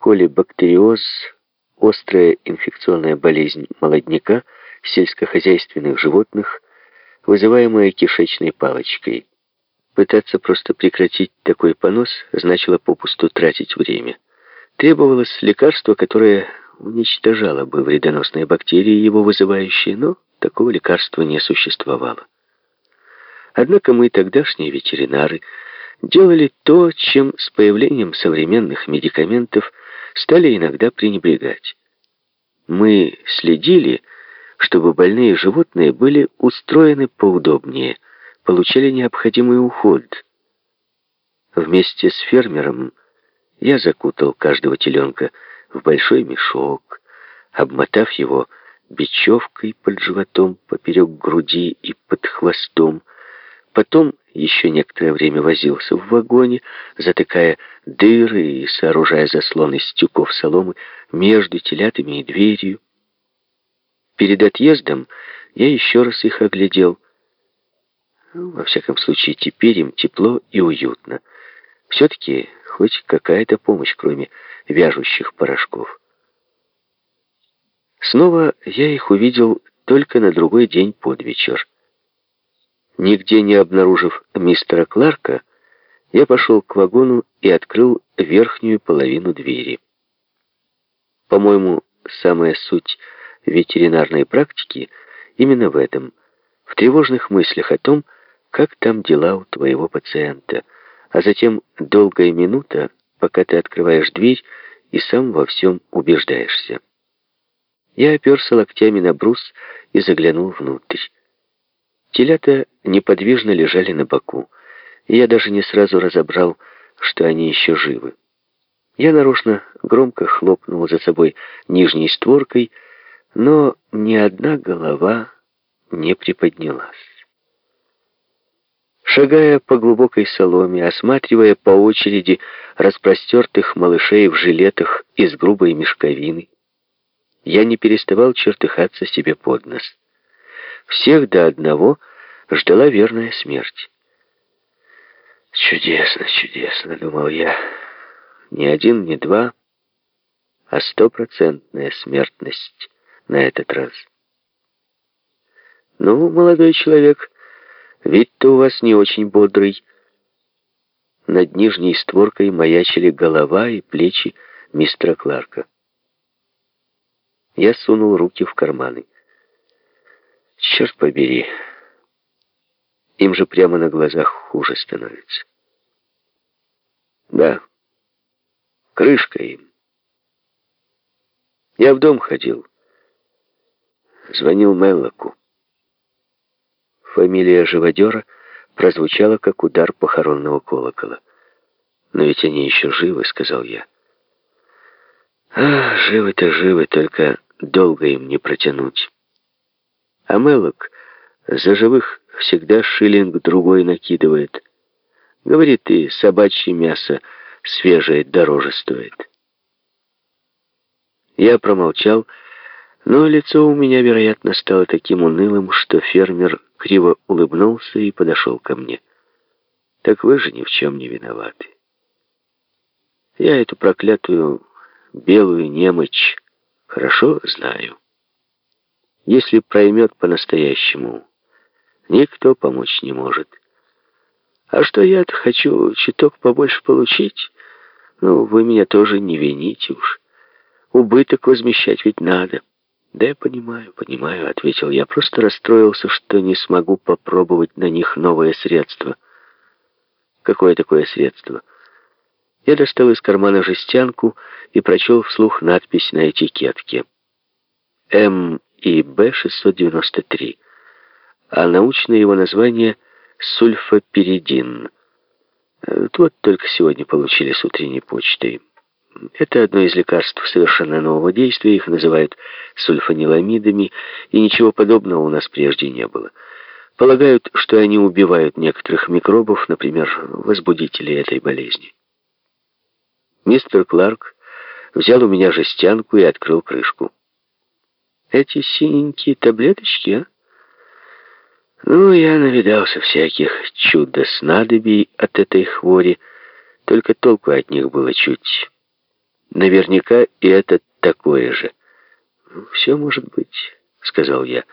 колибактериоз, острая инфекционная болезнь молодняка, сельскохозяйственных животных, вызываемая кишечной палочкой. Пытаться просто прекратить такой понос значило попусту тратить время. Требовалось лекарство, которое уничтожало бы вредоносные бактерии, его вызывающие, но такого лекарства не существовало. Однако мы, тогдашние ветеринары, делали то, чем с появлением современных медикаментов стали иногда пренебрегать. Мы следили, чтобы больные животные были устроены поудобнее, получали необходимый уход. Вместе с фермером я закутал каждого теленка в большой мешок, обмотав его бечевкой под животом, поперек груди и под хвостом. Потом еще некоторое время возился в вагоне, затыкая дыры и сооружая заслон из тюков соломы между телятами и дверью. Перед отъездом я еще раз их оглядел. Ну, во всяком случае, теперь им тепло и уютно. Все-таки хоть какая-то помощь, кроме вяжущих порошков. Снова я их увидел только на другой день под вечер. Нигде не обнаружив мистера Кларка, я пошел к вагону и открыл верхнюю половину двери. По-моему, самая суть ветеринарной практики именно в этом, в тревожных мыслях о том, как там дела у твоего пациента, а затем долгая минута, пока ты открываешь дверь и сам во всем убеждаешься. Я оперся локтями на брус и заглянул внутрь. Телята неподвижно лежали на боку, и я даже не сразу разобрал, что они еще живы. Я нарочно громко хлопнул за собой нижней створкой, но ни одна голова не приподнялась. Шагая по глубокой соломе, осматривая по очереди распростертых малышей в жилетах из грубой мешковины, я не переставал чертыхаться себе под нос. Всех до одного ждала верная смерть. «Чудесно, чудесно», — думал я. «Ни один, ни два, а стопроцентная смертность» на этот раз. «Ну, молодой человек, вид-то у вас не очень бодрый». Над нижней створкой маячили голова и плечи мистера Кларка. Я сунул руки в карманы. «Черт побери!» Им же прямо на глазах хуже становится. Да, крышка им. Я в дом ходил. Звонил Меллоку. Фамилия живодера прозвучала, как удар похоронного колокола. «Но ведь они еще живы», — сказал я. «А, живы-то живы, только долго им не протянуть». А Меллок за живых всегда шиллинг другой накидывает. Говорит, и собачье мясо свежее дороже стоит. Я промолчал, но лицо у меня, вероятно, стало таким унылым, что фермер криво улыбнулся и подошел ко мне. «Так вы же ни в чем не виноваты. Я эту проклятую белую немочь хорошо знаю. Если проймет по-настоящему, никто помочь не может. А что я-то хочу чуток побольше получить, ну, вы меня тоже не вините уж. Убыток возмещать ведь надо». «Да я понимаю, понимаю», — ответил я. «Просто расстроился, что не смогу попробовать на них новое средство». «Какое такое средство?» Я достал из кармана жестянку и прочел вслух надпись на этикетке. М и Б 693, а научное его название сульфаперидин. Э, вот только сегодня получили с утренней почтой. Это одно из лекарств совершенно нового действия, их называют сульфаниламидами, и ничего подобного у нас прежде не было. Полагают, что они убивают некоторых микробов, например, возбудителей этой болезни. Мистер Кларк взял у меня жестянку и открыл крышку. «Эти синенькие таблеточки, а?» Ну, я навидался всяких чудо-снадобий от этой хвори, только толку от них было чуть наверняка и это такое же. «Все может быть», — сказал я.